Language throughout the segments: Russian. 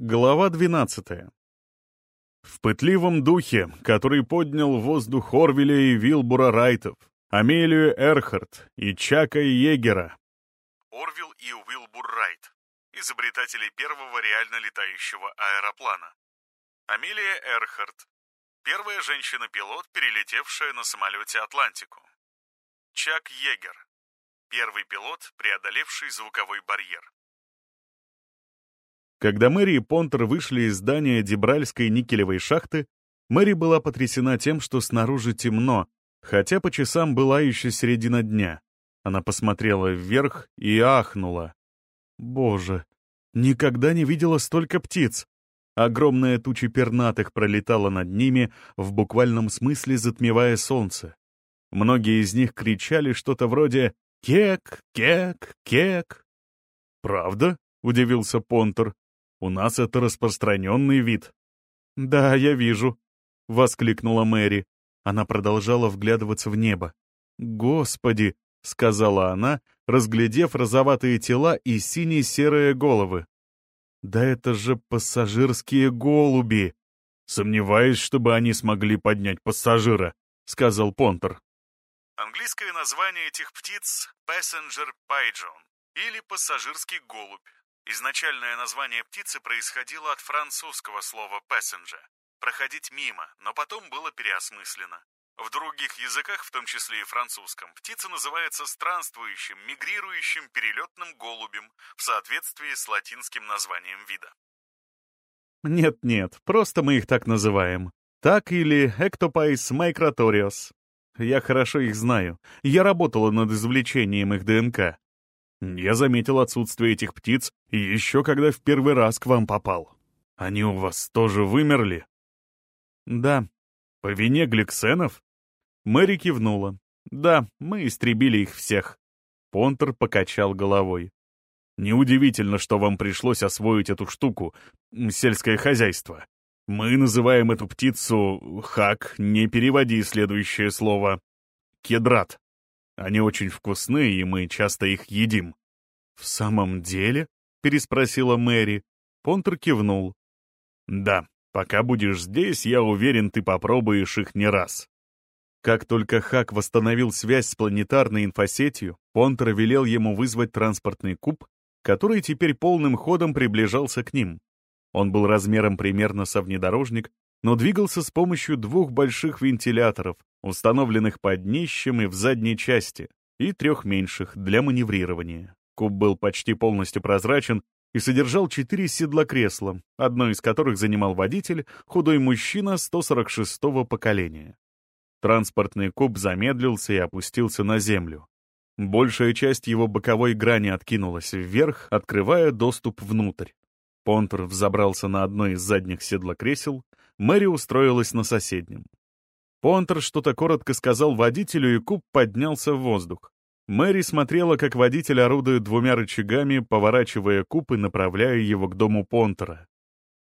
Глава 12. В пытливом духе, который поднял в воздух Орвеля и Вилбура Райтов, Амелию Эрхард и Чака Егера. Орвил и Уилбур Райт, изобретатели первого реально летающего аэроплана. Амелия Эрхард, первая женщина-пилот, перелетевшая на самолете Атлантику. Чак Егер, первый пилот, преодолевший звуковой барьер. Когда Мэри и Понтер вышли из здания Дебральской никелевой шахты, Мэри была потрясена тем, что снаружи темно, хотя по часам была еще середина дня. Она посмотрела вверх и ахнула. «Боже, никогда не видела столько птиц!» Огромная туча пернатых пролетала над ними, в буквальном смысле затмевая солнце. Многие из них кричали что-то вроде «Кек! Кек! Кек!» «Правда?» — удивился Понтер. У нас это распространенный вид». «Да, я вижу», — воскликнула Мэри. Она продолжала вглядываться в небо. «Господи!» — сказала она, разглядев розоватые тела и сине-серые головы. «Да это же пассажирские голуби!» «Сомневаюсь, чтобы они смогли поднять пассажира», — сказал Понтер. Английское название этих птиц — Passenger Pigeon или пассажирский голубь. Изначальное название птицы происходило от французского слова «passenger» — «проходить мимо», но потом было переосмыслено. В других языках, в том числе и французском, птица называется странствующим, мигрирующим перелетным голубем в соответствии с латинским названием вида. Нет-нет, просто мы их так называем. Так или Ectopais microtorios. Я хорошо их знаю. Я работала над извлечением их ДНК. Я заметил отсутствие этих птиц еще когда в первый раз к вам попал. Они у вас тоже вымерли? Да. По вине гликсенов? Мэри кивнула. Да, мы истребили их всех. Понтер покачал головой. Неудивительно, что вам пришлось освоить эту штуку, сельское хозяйство. Мы называем эту птицу хак, не переводи следующее слово. Кедрат. Они очень вкусны, и мы часто их едим». «В самом деле?» — переспросила Мэри. Понтер кивнул. «Да, пока будешь здесь, я уверен, ты попробуешь их не раз». Как только Хак восстановил связь с планетарной инфосетью, Понтер велел ему вызвать транспортный куб, который теперь полным ходом приближался к ним. Он был размером примерно со внедорожник, но двигался с помощью двух больших вентиляторов, установленных под днищем и в задней части, и трех меньших для маневрирования. Куб был почти полностью прозрачен и содержал четыре седла кресла, одно из которых занимал водитель, худой мужчина 146-го поколения. Транспортный куб замедлился и опустился на землю. Большая часть его боковой грани откинулась вверх, открывая доступ внутрь. Понтер взобрался на одно из задних седлокресел, Мэри устроилась на соседнем. Понтер что-то коротко сказал водителю, и куб поднялся в воздух. Мэри смотрела, как водитель орудует двумя рычагами, поворачивая куб и направляя его к дому Понтера.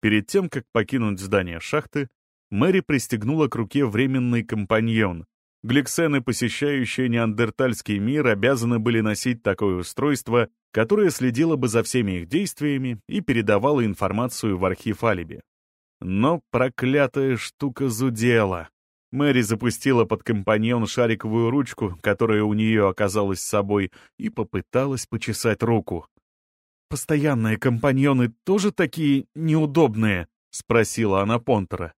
Перед тем, как покинуть здание шахты, Мэри пристегнула к руке временный компаньон. Гликсены, посещающие неандертальский мир, обязаны были носить такое устройство, которое следило бы за всеми их действиями и передавало информацию в архив алиби. Но проклятая штука зудела. Мэри запустила под компаньон шариковую ручку, которая у нее оказалась с собой, и попыталась почесать руку. «Постоянные компаньоны тоже такие неудобные?» — спросила она Понтера.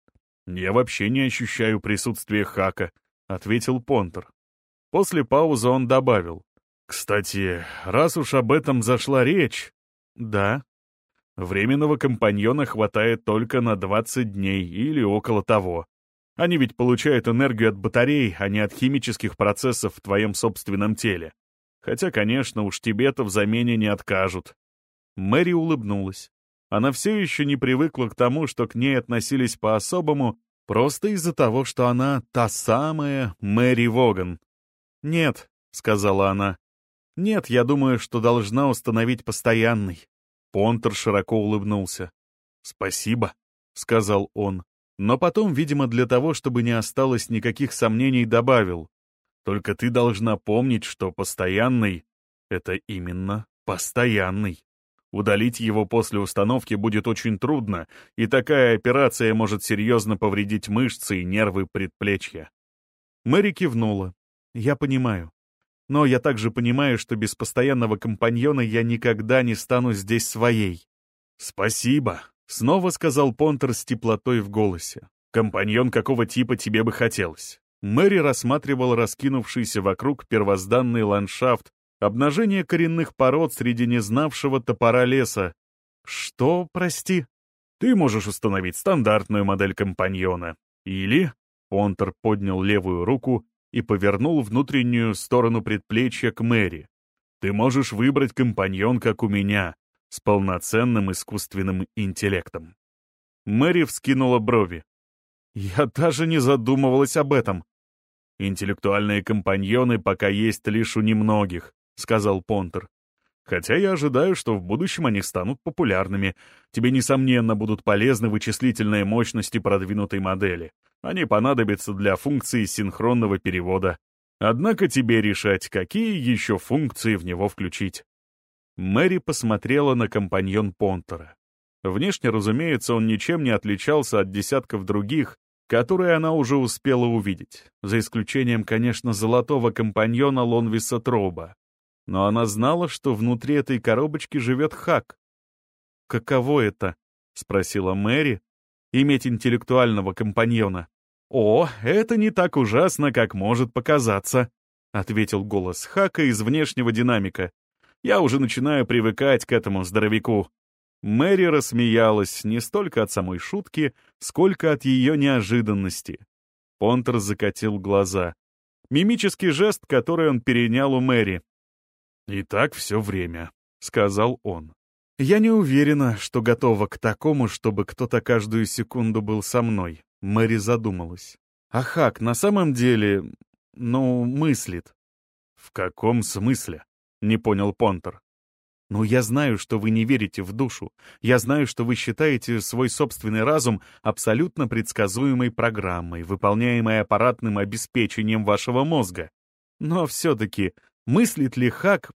«Я вообще не ощущаю присутствия Хака», — ответил Понтер. После паузы он добавил. «Кстати, раз уж об этом зашла речь...» «Да». «Временного компаньона хватает только на 20 дней или около того. Они ведь получают энергию от батарей, а не от химических процессов в твоем собственном теле. Хотя, конечно, уж тебе-то в замене не откажут». Мэри улыбнулась. Она все еще не привыкла к тому, что к ней относились по-особому, просто из-за того, что она та самая Мэри Воган. «Нет», — сказала она. «Нет, я думаю, что должна установить постоянный». Понтер широко улыбнулся. «Спасибо», — сказал он но потом, видимо, для того, чтобы не осталось никаких сомнений, добавил. «Только ты должна помнить, что постоянный — это именно постоянный». Удалить его после установки будет очень трудно, и такая операция может серьезно повредить мышцы и нервы предплечья. Мэри кивнула. «Я понимаю. Но я также понимаю, что без постоянного компаньона я никогда не стану здесь своей». «Спасибо», — снова сказал Понтер с теплотой в голосе. «Компаньон какого типа тебе бы хотелось?» Мэри рассматривал раскинувшийся вокруг первозданный ландшафт, обнажение коренных пород среди незнавшего топора леса. «Что, прости?» «Ты можешь установить стандартную модель компаньона. Или...» Понтер поднял левую руку и повернул внутреннюю сторону предплечья к Мэри. «Ты можешь выбрать компаньон, как у меня, с полноценным искусственным интеллектом». Мэри вскинула брови. «Я даже не задумывалась об этом». «Интеллектуальные компаньоны пока есть лишь у немногих», — сказал Понтер. «Хотя я ожидаю, что в будущем они станут популярными. Тебе, несомненно, будут полезны вычислительные мощности продвинутой модели. Они понадобятся для функции синхронного перевода. Однако тебе решать, какие еще функции в него включить. Мэри посмотрела на компаньон Понтера. Внешне, разумеется, он ничем не отличался от десятков других, которые она уже успела увидеть, за исключением, конечно, золотого компаньона Лонвиса Троуба. Но она знала, что внутри этой коробочки живет Хак. «Каково это?» — спросила Мэри, иметь интеллектуального компаньона. «О, это не так ужасно, как может показаться», — ответил голос Хака из внешнего динамика. «Я уже начинаю привыкать к этому здоровяку». Мэри рассмеялась не столько от самой шутки, сколько от ее неожиданности. Понтер закатил глаза. Мимический жест, который он перенял у Мэри. «И так все время», — сказал он. «Я не уверена, что готова к такому, чтобы кто-то каждую секунду был со мной», — Мэри задумалась. «А Хак на самом деле, ну, мыслит». «В каком смысле?» — не понял Понтер. «Ну, я знаю, что вы не верите в душу. Я знаю, что вы считаете свой собственный разум абсолютно предсказуемой программой, выполняемой аппаратным обеспечением вашего мозга. Но все-таки мыслит ли Хак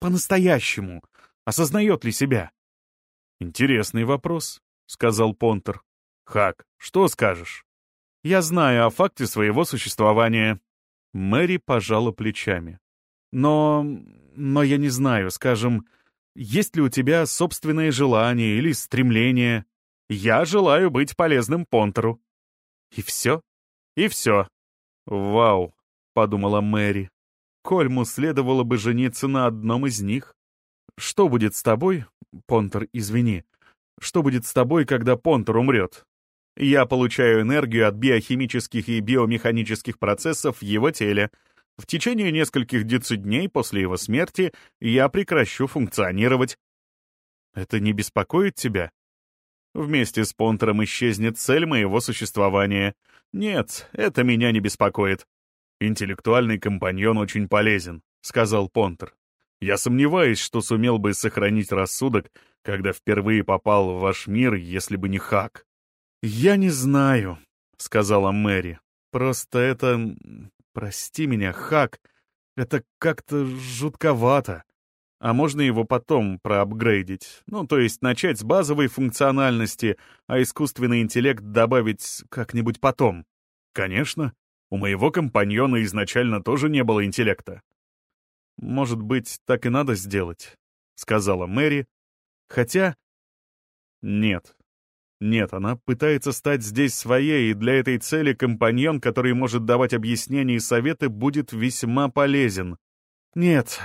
по-настоящему? Осознает ли себя? «Интересный вопрос», — сказал Понтер. «Хак, что скажешь?» «Я знаю о факте своего существования». Мэри пожала плечами. «Но... но я не знаю, скажем, есть ли у тебя собственные желания или стремления? Я желаю быть полезным Понтеру». «И все? И все». «Вау», — подумала Мэри. «Кольму следовало бы жениться на одном из них». Что будет с тобой, Понтер, извини, что будет с тобой, когда Понтер умрет? Я получаю энергию от биохимических и биомеханических процессов в его теле. В течение нескольких дней после его смерти я прекращу функционировать. Это не беспокоит тебя? Вместе с Понтером исчезнет цель моего существования. Нет, это меня не беспокоит. Интеллектуальный компаньон очень полезен, сказал Понтер. Я сомневаюсь, что сумел бы сохранить рассудок, когда впервые попал в ваш мир, если бы не Хак. «Я не знаю», — сказала Мэри. «Просто это... Прости меня, Хак. Это как-то жутковато. А можно его потом проапгрейдить? Ну, то есть начать с базовой функциональности, а искусственный интеллект добавить как-нибудь потом? Конечно. У моего компаньона изначально тоже не было интеллекта. «Может быть, так и надо сделать», — сказала Мэри. «Хотя...» «Нет. Нет, она пытается стать здесь своей, и для этой цели компаньон, который может давать объяснения и советы, будет весьма полезен. Нет,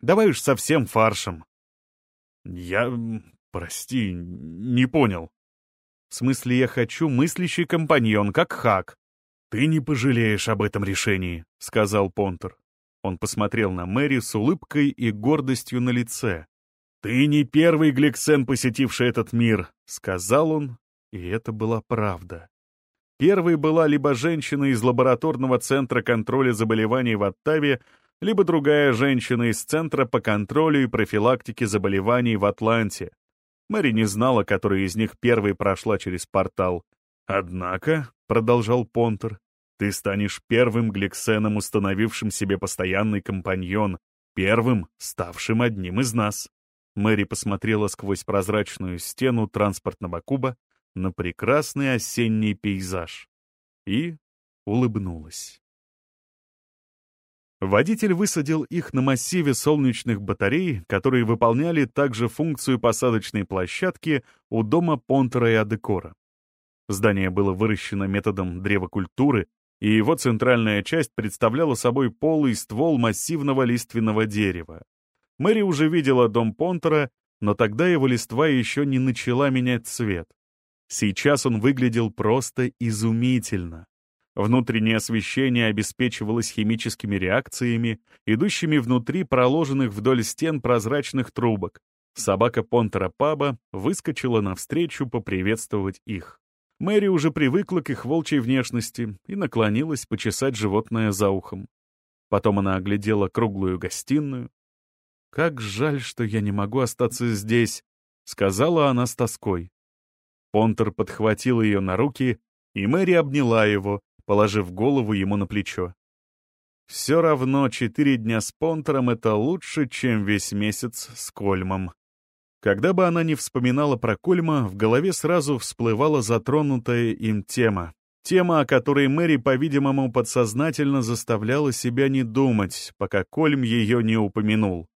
давай уж совсем фаршем». «Я... прости, не понял». «В смысле, я хочу мыслящий компаньон, как Хак». «Ты не пожалеешь об этом решении», — сказал Понтер. Он посмотрел на Мэри с улыбкой и гордостью на лице. «Ты не первый Гликсен, посетивший этот мир», — сказал он, и это была правда. Первой была либо женщина из лабораторного центра контроля заболеваний в Оттаве, либо другая женщина из Центра по контролю и профилактике заболеваний в Атланте. Мэри не знала, которая из них первой прошла через портал. «Однако», — продолжал Понтер, ты станешь первым гликсеном, установившим себе постоянный компаньон, первым, ставшим одним из нас. Мэри посмотрела сквозь прозрачную стену транспортного куба на прекрасный осенний пейзаж и улыбнулась. Водитель высадил их на массиве солнечных батарей, которые выполняли также функцию посадочной площадки у дома Понтера и Адекора. Здание было выращено методом древокультуры, и его центральная часть представляла собой полый ствол массивного лиственного дерева. Мэри уже видела дом Понтера, но тогда его листва еще не начала менять цвет. Сейчас он выглядел просто изумительно. Внутреннее освещение обеспечивалось химическими реакциями, идущими внутри проложенных вдоль стен прозрачных трубок. Собака Понтера Паба выскочила навстречу поприветствовать их. Мэри уже привыкла к их волчьей внешности и наклонилась почесать животное за ухом. Потом она оглядела круглую гостиную, «Как жаль, что я не могу остаться здесь», — сказала она с тоской. Понтер подхватил ее на руки, и Мэри обняла его, положив голову ему на плечо. Все равно четыре дня с Понтером — это лучше, чем весь месяц с Кольмом. Когда бы она ни вспоминала про Кольма, в голове сразу всплывала затронутая им тема. Тема, о которой Мэри, по-видимому, подсознательно заставляла себя не думать, пока Кольм ее не упомянул.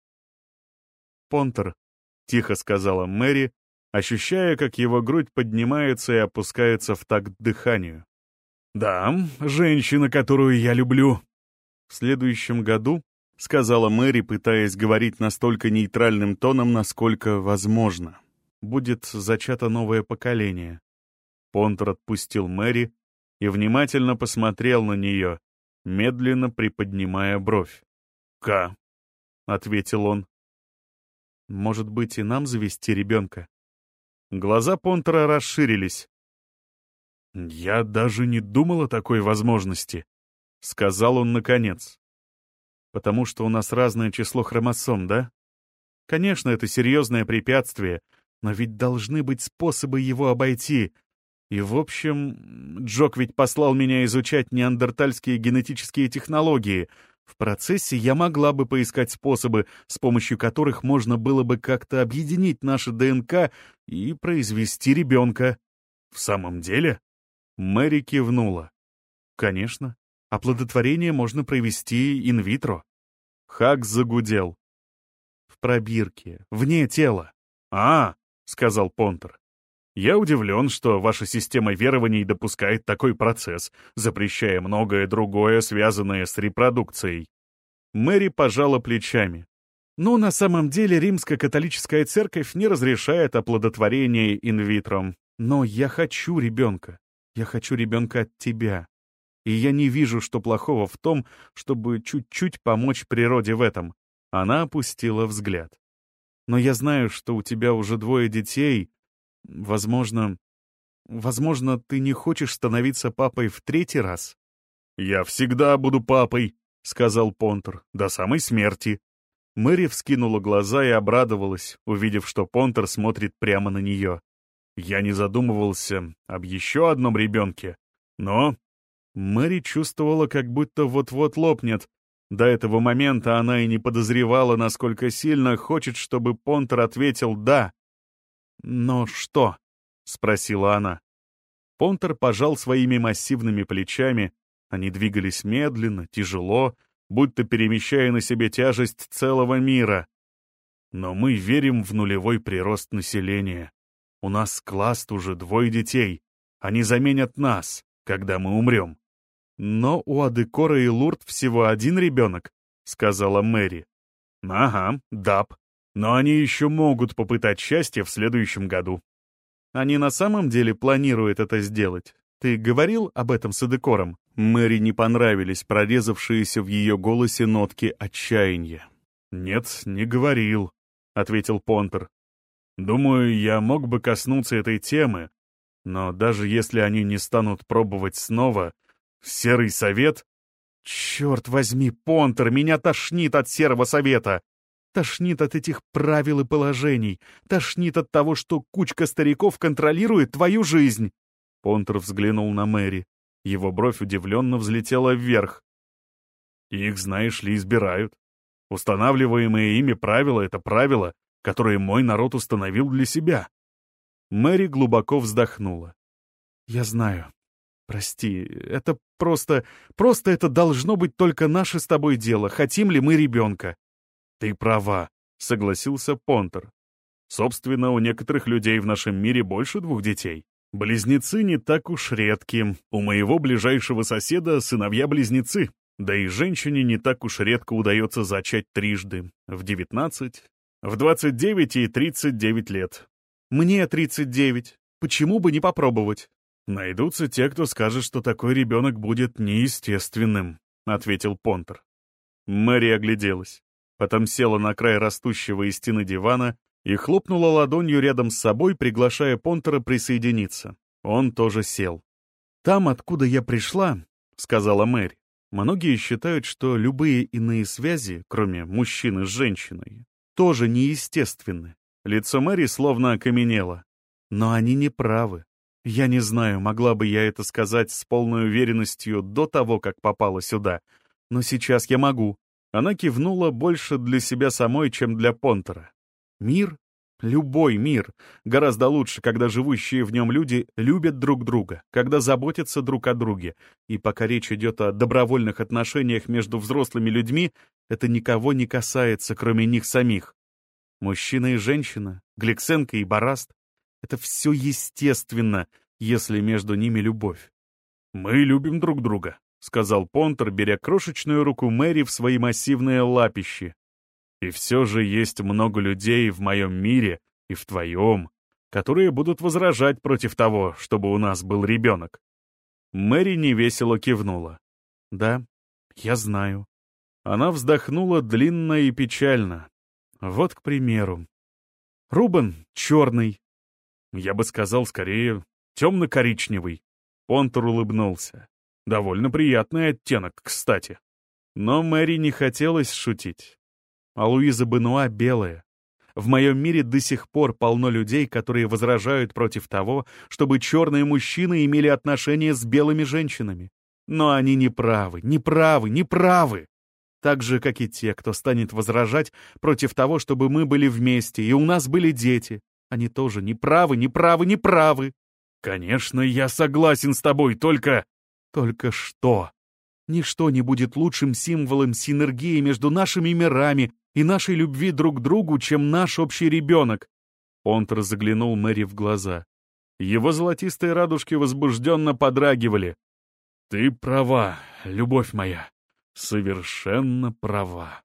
Понтер», — тихо сказала Мэри, ощущая, как его грудь поднимается и опускается в такт дыханию. «Да, женщина, которую я люблю». «В следующем году», — сказала Мэри, пытаясь говорить настолько нейтральным тоном, насколько возможно, «будет зачато новое поколение». Понтер отпустил Мэри и внимательно посмотрел на нее, медленно приподнимая бровь. «Ка», — ответил он. Может быть, и нам завести ребенка? Глаза Понтера расширились. «Я даже не думал о такой возможности», — сказал он наконец. «Потому что у нас разное число хромосом, да? Конечно, это серьезное препятствие, но ведь должны быть способы его обойти. И, в общем, Джок ведь послал меня изучать неандертальские генетические технологии — в процессе я могла бы поискать способы, с помощью которых можно было бы как-то объединить наши ДНК и произвести ребенка. В самом деле? Мэри кивнула. Конечно. Оплодотворение можно провести инвитро. Хак загудел. В пробирке, вне тела. «А, — сказал Понтер, я удивлен, что ваша система верований допускает такой процесс, запрещая многое другое, связанное с репродукцией. Мэри пожала плечами. Но на самом деле римско-католическая церковь не разрешает оплодотворение инвитро. Но я хочу ребенка. Я хочу ребенка от тебя. И я не вижу, что плохого в том, чтобы чуть-чуть помочь природе в этом. Она опустила взгляд. Но я знаю, что у тебя уже двое детей, Возможно... Возможно, ты не хочешь становиться папой в третий раз? «Я всегда буду папой», — сказал Понтер, — «до самой смерти». Мэри вскинула глаза и обрадовалась, увидев, что Понтер смотрит прямо на нее. Я не задумывался об еще одном ребенке, но... Мэри чувствовала, как будто вот-вот лопнет. До этого момента она и не подозревала, насколько сильно хочет, чтобы Понтер ответил «да», «Но что?» — спросила она. Понтер пожал своими массивными плечами. Они двигались медленно, тяжело, будто перемещая на себе тяжесть целого мира. Но мы верим в нулевой прирост населения. У нас класс уже двое детей. Они заменят нас, когда мы умрем. Но у Адекора и Лурд всего один ребенок, сказала Мэри. Ага, Даб, но они еще могут попытать счастье в следующем году. Они на самом деле планируют это сделать. Ты говорил об этом с Эдекором? Мэри не понравились прорезавшиеся в ее голосе нотки отчаяния. «Нет, не говорил», — ответил Понтер. «Думаю, я мог бы коснуться этой темы, но даже если они не станут пробовать снова, Серый Совет...» «Черт возьми, Понтер, меня тошнит от Серого Совета!» Тошнит от этих правил и положений. Тошнит от того, что кучка стариков контролирует твою жизнь. Понтер взглянул на Мэри. Его бровь удивленно взлетела вверх. Их, знаешь ли, избирают. Устанавливаемые ими правила — это правила, которые мой народ установил для себя. Мэри глубоко вздохнула. «Я знаю. Прости, это просто... Просто это должно быть только наше с тобой дело. Хотим ли мы ребенка?» «Ты права», — согласился Понтер. «Собственно, у некоторых людей в нашем мире больше двух детей. Близнецы не так уж редки. У моего ближайшего соседа сыновья-близнецы. Да и женщине не так уж редко удается зачать трижды. В 19, в 29 и 39 лет. Мне 39. Почему бы не попробовать? Найдутся те, кто скажет, что такой ребенок будет неестественным, ответил Понтер. Мэри огляделась. Потом села на край растущего из стены дивана и хлопнула ладонью рядом с собой, приглашая Понтера присоединиться. Он тоже сел. «Там, откуда я пришла», — сказала Мэри, Многие считают, что любые иные связи, кроме мужчины с женщиной, тоже неестественны. Лицо Мэри словно окаменело. Но они не правы. Я не знаю, могла бы я это сказать с полной уверенностью до того, как попала сюда. Но сейчас я могу. Она кивнула больше для себя самой, чем для Понтера. Мир Любой мир гораздо лучше, когда живущие в нем люди любят друг друга, когда заботятся друг о друге. И пока речь идет о добровольных отношениях между взрослыми людьми, это никого не касается, кроме них самих. Мужчина и женщина, Гликсенко и Бараст — это все естественно, если между ними любовь. «Мы любим друг друга», — сказал Понтер, беря крошечную руку Мэри в свои массивные лапищи, и все же есть много людей в моем мире и в твоем, которые будут возражать против того, чтобы у нас был ребенок. Мэри невесело кивнула. «Да, я знаю». Она вздохнула длинно и печально. Вот, к примеру. Рубен черный. Я бы сказал, скорее, темно-коричневый. Понтер улыбнулся. Довольно приятный оттенок, кстати. Но Мэри не хотелось шутить а Луиза Бенуа белая. В моем мире до сих пор полно людей, которые возражают против того, чтобы черные мужчины имели отношения с белыми женщинами. Но они не правы, не правы, не правы. Так же, как и те, кто станет возражать против того, чтобы мы были вместе, и у нас были дети. Они тоже не правы, не правы, не правы. Конечно, я согласен с тобой, только... Только что? Ничто не будет лучшим символом синергии между нашими мирами и нашей любви друг к другу, чем наш общий ребенок. Понтер заглянул Мэри в глаза. Его золотистые радужки возбужденно подрагивали. «Ты права, любовь моя, совершенно права».